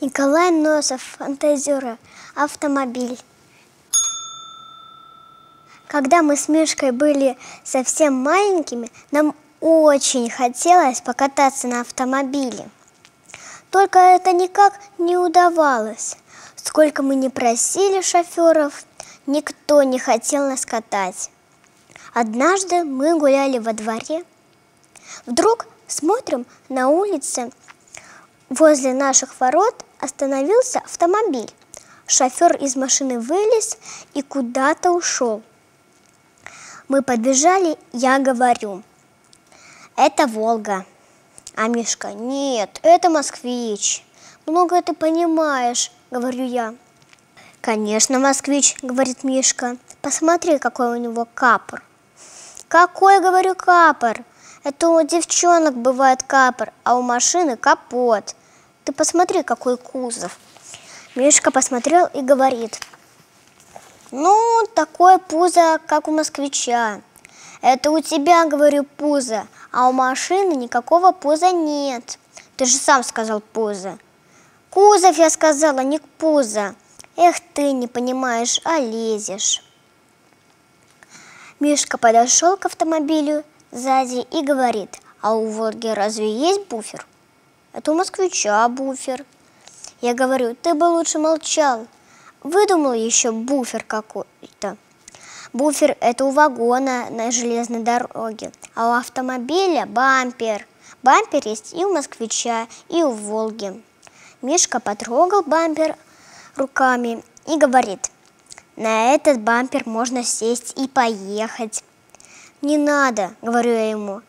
Николай Носов, фантазера, автомобиль. Когда мы с Мишкой были совсем маленькими, нам очень хотелось покататься на автомобиле. Только это никак не удавалось. Сколько мы не просили шоферов, никто не хотел нас катать. Однажды мы гуляли во дворе. Вдруг смотрим на улице возле наших ворот остановился автомобиль. Шофер из машины вылез и куда-то ушел. Мы подбежали, я говорю, это Волга. А Мишка, нет, это москвич. Много ты понимаешь, говорю я. Конечно, москвич, говорит Мишка. Посмотри, какой у него капор. Какой, говорю, капор? Это у девчонок бывает капор, а у машины капот. Ты посмотри, какой кузов. Мишка посмотрел и говорит, ну, такое пузо, как у москвича. Это у тебя, говорю, пузо, а у машины никакого пуза нет. Ты же сам сказал пузо. Кузов, я сказала, не пузо. Эх ты, не понимаешь, а лезешь. Мишка подошел к автомобилю сзади и говорит, а у Волги разве есть буфер? Это у москвича буфер. Я говорю, ты бы лучше молчал. Выдумал еще буфер какой-то. Буфер – это у вагона на железной дороге, а у автомобиля – бампер. Бампер есть и у москвича, и у Волги. Мишка потрогал бампер руками и говорит, на этот бампер можно сесть и поехать. Не надо, говорю я ему.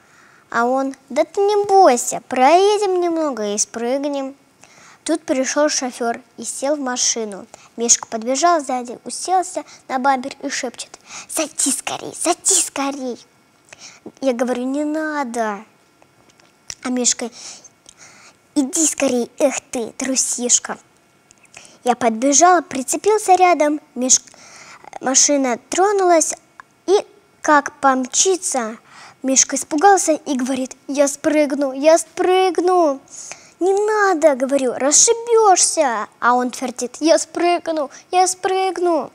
А он, да ты не бойся, проедем немного и спрыгнем. Тут пришел шофер и сел в машину. Мишка подбежал сзади, уселся на бампер и шепчет, садись скорей, садись скорей. Я говорю, не надо. А Мишка, иди скорей, эх ты, трусишка. Я подбежала, прицепился рядом, Миш... машина тронулась, и как помчится, Мишка испугался и говорит, я спрыгну, я спрыгну. Не надо, говорю, расшибешься. А он твердит, я спрыгну, я спрыгну.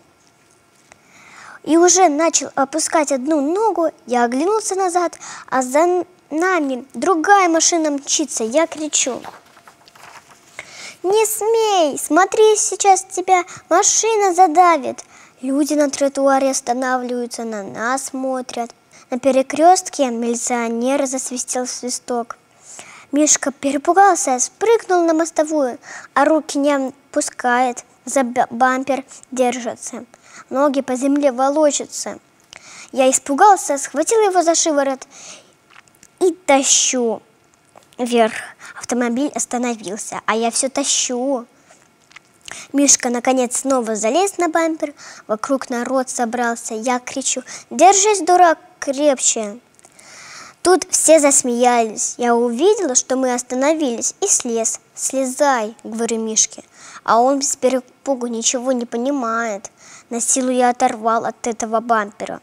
И уже начал опускать одну ногу, я оглянулся назад, а за нами другая машина мчится. Я кричу, не смей, смотри, сейчас тебя машина задавит. Люди на тротуаре останавливаются, на нас смотрят. На перекрестке милиционер засвистел свисток. Мишка перепугался, спрыгнул на мостовую, а руки не опускает, за бампер держится. Ноги по земле волочатся. Я испугался, схватил его за шиворот и тащу вверх. Автомобиль остановился, а я все тащу. Мишка, наконец, снова залез на бампер, вокруг народ собрался. Я кричу, держись, дурак, крепче. Тут все засмеялись. Я увидела, что мы остановились, и слез. «Слезай», — говорю Мишке. А он без перепугу ничего не понимает. На силу я оторвал от этого бампера.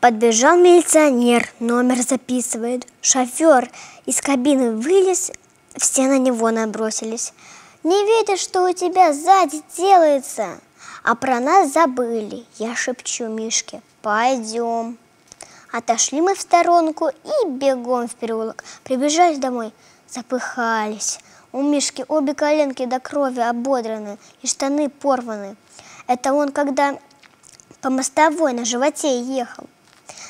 Подбежал милиционер, номер записывает. Шофер из кабины вылез, все на него набросились. Не видишь, что у тебя сзади делается? А про нас забыли. Я шепчу Мишке, пойдем. Отошли мы в сторонку и бегом в переулок. Прибежали домой, запыхались. У Мишки обе коленки до крови ободраны и штаны порваны. Это он, когда по мостовой на животе ехал.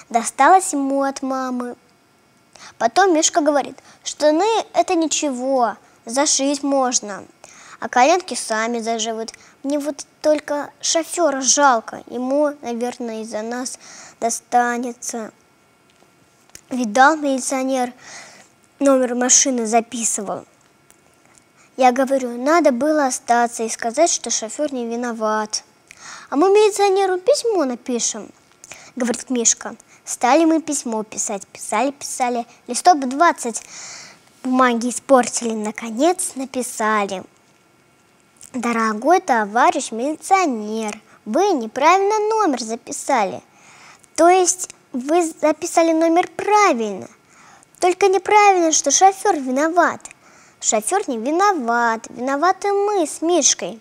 Досталось ему от мамы. Потом Мишка говорит, штаны – это ничего, зашить можно, а коленки сами заживут. Мне вот только шофера жалко, ему, наверное, из-за нас достанется. Видал, милиционер номер машины записывал. Я говорю, надо было остаться и сказать, что шофер не виноват. А мы милиционеру письмо напишем, говорит Мишка. Стали мы письмо писать, писали, писали. Листок 20 бумаги испортили, наконец написали. Дорогой товарищ милиционер, вы неправильно номер записали. То есть вы записали номер правильно, только неправильно, что шофер виноват. Шофер не виноват, виноваты мы с Мишкой.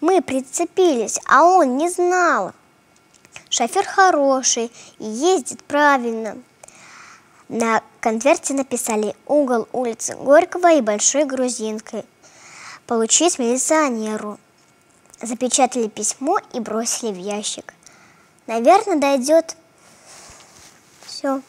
Мы прицепились, а он не знал. Шофер хороший и ездит правильно. На конверте написали угол улицы Горького и Большой Грузинкой. Получить милиционеру. Запечатали письмо и бросили в ящик. Наверное, дойдет. Все.